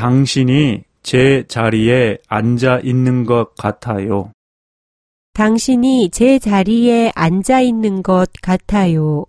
당신이 제 자리에 앉아 있는 것 같아요. 당신이 제 자리에 앉아 있는 것 같아요.